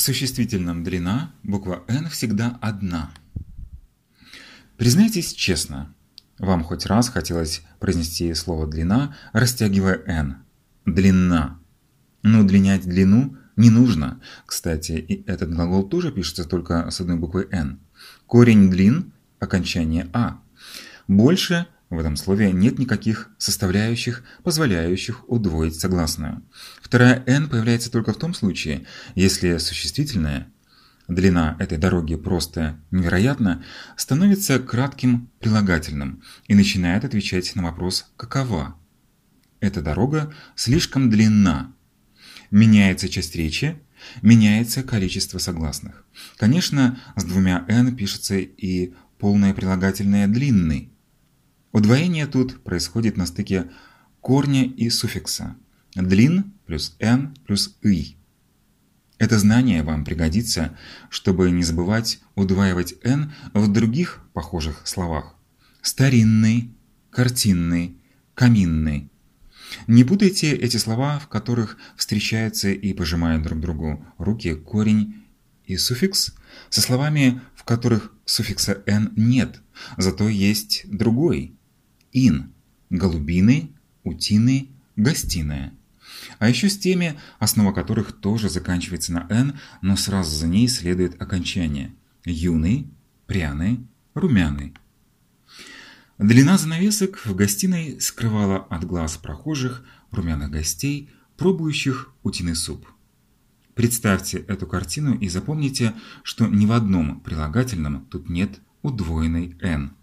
В существительном «длина» буква «н» всегда одна. Признайтесь честно, вам хоть раз хотелось произнести слово «длина», растягивая «н». «Длина». Но удлинять длину не нужно. Кстати, и этот глагол тоже пишется только с одной буквой «н». Корень «длин» – окончание «а». Больше в этом слове нет никаких составляющих, позволяющих удвоить согласную. Вторая «н» появляется только в том случае, если существительное длина этой дороги просто невероятно, становится кратким прилагательным и начинает отвечать на вопрос «какова?». Эта дорога слишком длинна. Меняется часть речи, меняется количество согласных. Конечно, с двумя «н» пишется и полное прилагательное «длинный», Удвоение тут происходит на стыке корня и суффикса «длин» плюс «н» плюс «ый». Это знание вам пригодится, чтобы не забывать удваивать «н» в других похожих словах. Старинный, картинный, каминный. Не путайте эти слова, в которых встречаются и пожимают друг другу руки корень и суффикс, со словами, в которых суффикса «н» нет, зато есть другой – ин – голубины, утины, гостиная. А еще с теми, основа которых тоже заканчивается на «н», но сразу за ней следует окончание – юный, пряный, румяный. Длина занавесок в гостиной скрывала от глаз прохожих румяных гостей, пробующих утиный суп. Представьте эту картину и запомните, что ни в одном прилагательном тут нет удвоенной «н».